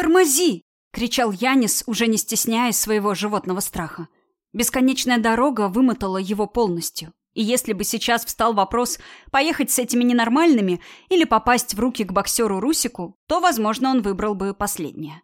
«Тормози!» — кричал Янис, уже не стесняясь своего животного страха. Бесконечная дорога вымотала его полностью. И если бы сейчас встал вопрос поехать с этими ненормальными или попасть в руки к боксеру Русику, то, возможно, он выбрал бы последнее.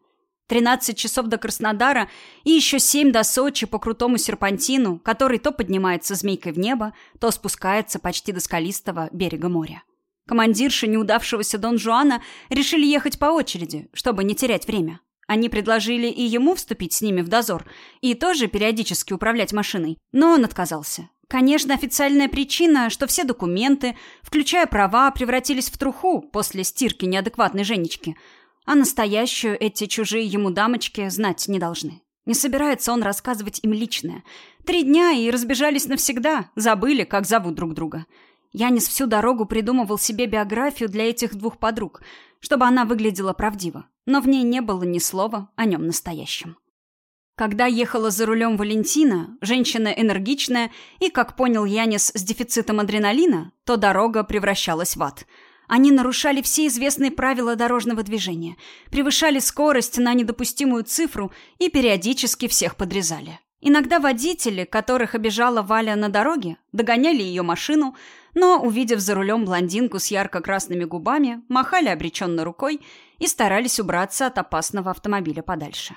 13 часов до Краснодара и еще 7 до Сочи по крутому серпантину, который то поднимается змейкой в небо, то спускается почти до скалистого берега моря. Командирши неудавшегося Дон Жуана решили ехать по очереди, чтобы не терять время. Они предложили и ему вступить с ними в дозор и тоже периодически управлять машиной, но он отказался. Конечно, официальная причина, что все документы, включая права, превратились в труху после стирки неадекватной Женечки, а настоящую эти чужие ему дамочки знать не должны. Не собирается он рассказывать им личное. Три дня и разбежались навсегда, забыли, как зовут друг друга. Янис всю дорогу придумывал себе биографию для этих двух подруг, чтобы она выглядела правдиво, но в ней не было ни слова о нем настоящем. Когда ехала за рулем Валентина, женщина энергичная и, как понял Янис, с дефицитом адреналина, то дорога превращалась в ад. Они нарушали все известные правила дорожного движения, превышали скорость на недопустимую цифру и периодически всех подрезали. Иногда водители, которых обижала Валя на дороге, догоняли ее машину, но, увидев за рулем блондинку с ярко-красными губами, махали обреченно рукой и старались убраться от опасного автомобиля подальше.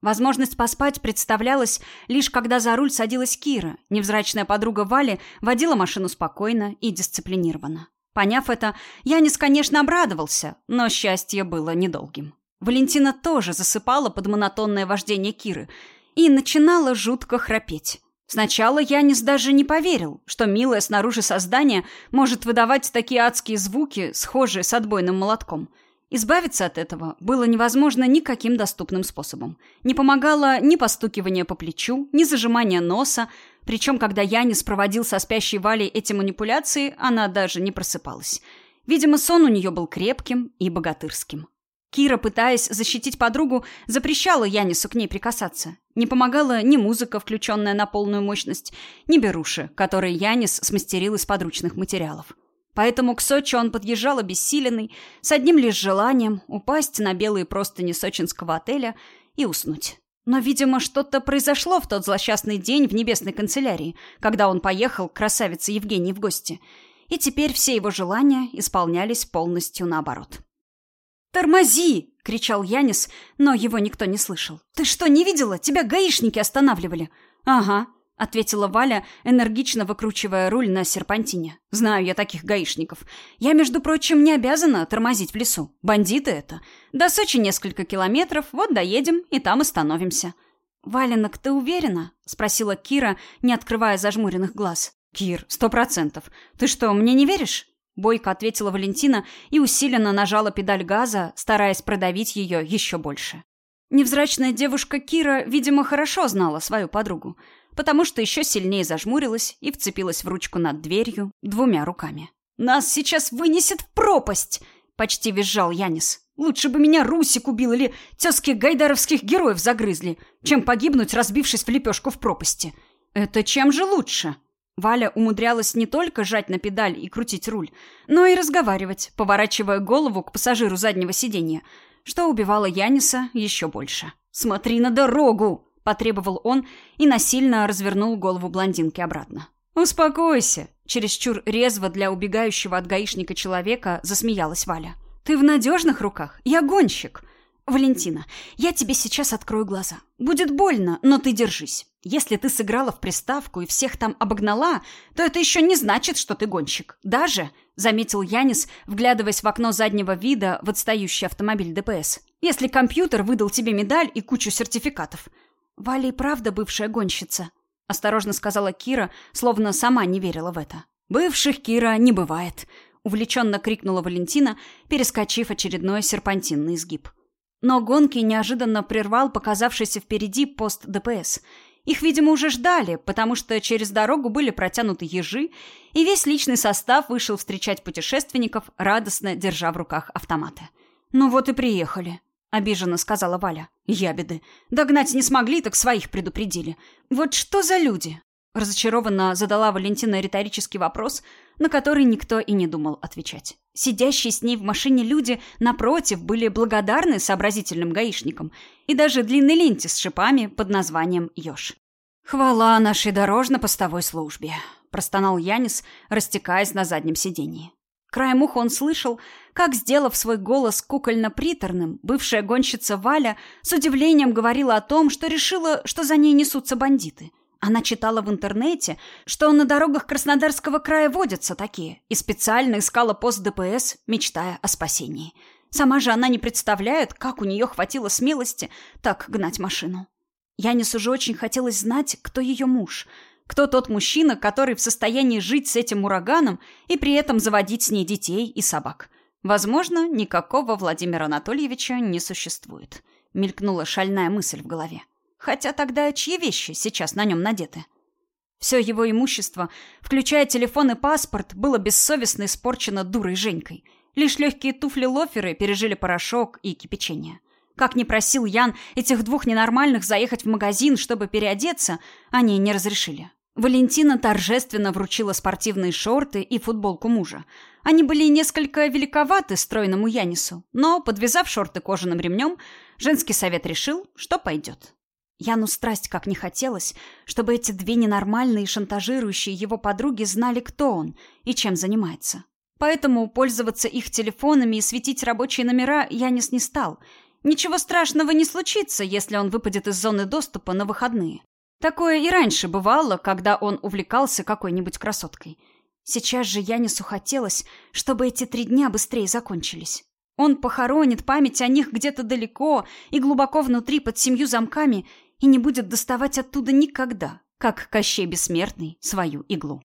Возможность поспать представлялась лишь когда за руль садилась Кира. Невзрачная подруга Вали водила машину спокойно и дисциплинированно. Поняв это, Янис, конечно, обрадовался, но счастье было недолгим. Валентина тоже засыпала под монотонное вождение Киры и начинала жутко храпеть. Сначала Янис даже не поверил, что милое снаружи создание может выдавать такие адские звуки, схожие с отбойным молотком – Избавиться от этого было невозможно никаким доступным способом. Не помогало ни постукивание по плечу, ни зажимание носа, причем, когда Янис проводил со спящей Валей эти манипуляции, она даже не просыпалась. Видимо, сон у нее был крепким и богатырским. Кира, пытаясь защитить подругу, запрещала Янису к ней прикасаться. Не помогала ни музыка, включенная на полную мощность, ни беруши, которые Янис смастерил из подручных материалов. Поэтому к Сочи он подъезжал обессиленный, с одним лишь желанием упасть на белые простыни сочинского отеля и уснуть. Но, видимо, что-то произошло в тот злосчастный день в небесной канцелярии, когда он поехал к красавице Евгении в гости. И теперь все его желания исполнялись полностью наоборот. «Тормози!» — кричал Янис, но его никто не слышал. «Ты что, не видела? Тебя гаишники останавливали!» «Ага», — ответила Валя, энергично выкручивая руль на серпантине. «Знаю я таких гаишников. Я, между прочим, не обязана тормозить в лесу. Бандиты это. До Сочи несколько километров, вот доедем, и там остановимся». «Валенок, ты уверена?» — спросила Кира, не открывая зажмуренных глаз. «Кир, сто процентов. Ты что, мне не веришь?» Бойко ответила Валентина и усиленно нажала педаль газа, стараясь продавить ее еще больше. Невзрачная девушка Кира, видимо, хорошо знала свою подругу потому что еще сильнее зажмурилась и вцепилась в ручку над дверью двумя руками. «Нас сейчас вынесет в пропасть!» — почти визжал Янис. «Лучше бы меня Русик убил или тезки гайдаровских героев загрызли, чем погибнуть, разбившись в лепешку в пропасти. Это чем же лучше?» Валя умудрялась не только жать на педаль и крутить руль, но и разговаривать, поворачивая голову к пассажиру заднего сиденья, что убивало Яниса еще больше. «Смотри на дорогу!» потребовал он и насильно развернул голову блондинки обратно. «Успокойся!» — чересчур резво для убегающего от гаишника человека засмеялась Валя. «Ты в надежных руках? Я гонщик!» «Валентина, я тебе сейчас открою глаза. Будет больно, но ты держись. Если ты сыграла в приставку и всех там обогнала, то это еще не значит, что ты гонщик. Даже, — заметил Янис, вглядываясь в окно заднего вида в отстающий автомобиль ДПС, — если компьютер выдал тебе медаль и кучу сертификатов. «Валя и правда бывшая гонщица», — осторожно сказала Кира, словно сама не верила в это. «Бывших, Кира, не бывает», — увлеченно крикнула Валентина, перескочив очередной серпантинный изгиб. Но гонки неожиданно прервал показавшийся впереди пост ДПС. Их, видимо, уже ждали, потому что через дорогу были протянуты ежи, и весь личный состав вышел встречать путешественников, радостно держа в руках автоматы. «Ну вот и приехали», обиженно сказала Валя. Ябеды. Догнать не смогли, так своих предупредили. Вот что за люди? Разочарованно задала Валентина риторический вопрос, на который никто и не думал отвечать. Сидящие с ней в машине люди, напротив, были благодарны сообразительным гаишникам и даже длинной ленте с шипами под названием «Ёж». «Хвала нашей дорожно-постовой службе», – простонал Янис, растекаясь на заднем сидении. Краем уха он слышал, как, сделав свой голос кукольно-приторным, бывшая гонщица Валя с удивлением говорила о том, что решила, что за ней несутся бандиты – она читала в интернете, что на дорогах Краснодарского края водятся такие, и специально искала пост ДПС, мечтая о спасении. Сама же она не представляет, как у нее хватило смелости так гнать машину. Янису уже очень хотелось знать, кто ее муж, кто тот мужчина, который в состоянии жить с этим ураганом и при этом заводить с ней детей и собак. Возможно, никакого Владимира Анатольевича не существует. Мелькнула шальная мысль в голове. Хотя тогда чьи вещи сейчас на нем надеты? Все его имущество, включая телефон и паспорт, было бессовестно испорчено дурой Женькой. Лишь легкие туфли-лоферы пережили порошок и кипячение. Как ни просил Ян этих двух ненормальных заехать в магазин, чтобы переодеться, они не разрешили. Валентина торжественно вручила спортивные шорты и футболку мужа. Они были несколько великоваты стройному Янису, но, подвязав шорты кожаным ремнем, женский совет решил, что пойдет. Яну страсть как не хотелось, чтобы эти две ненормальные шантажирующие его подруги знали, кто он и чем занимается. Поэтому пользоваться их телефонами и светить рабочие номера Янис не стал. Ничего страшного не случится, если он выпадет из зоны доступа на выходные. Такое и раньше бывало, когда он увлекался какой-нибудь красоткой. Сейчас же Янису хотелось, чтобы эти три дня быстрее закончились. Он похоронит память о них где-то далеко и глубоко внутри под семью замками и не будет доставать оттуда никогда, как Кощей Бессмертный свою иглу.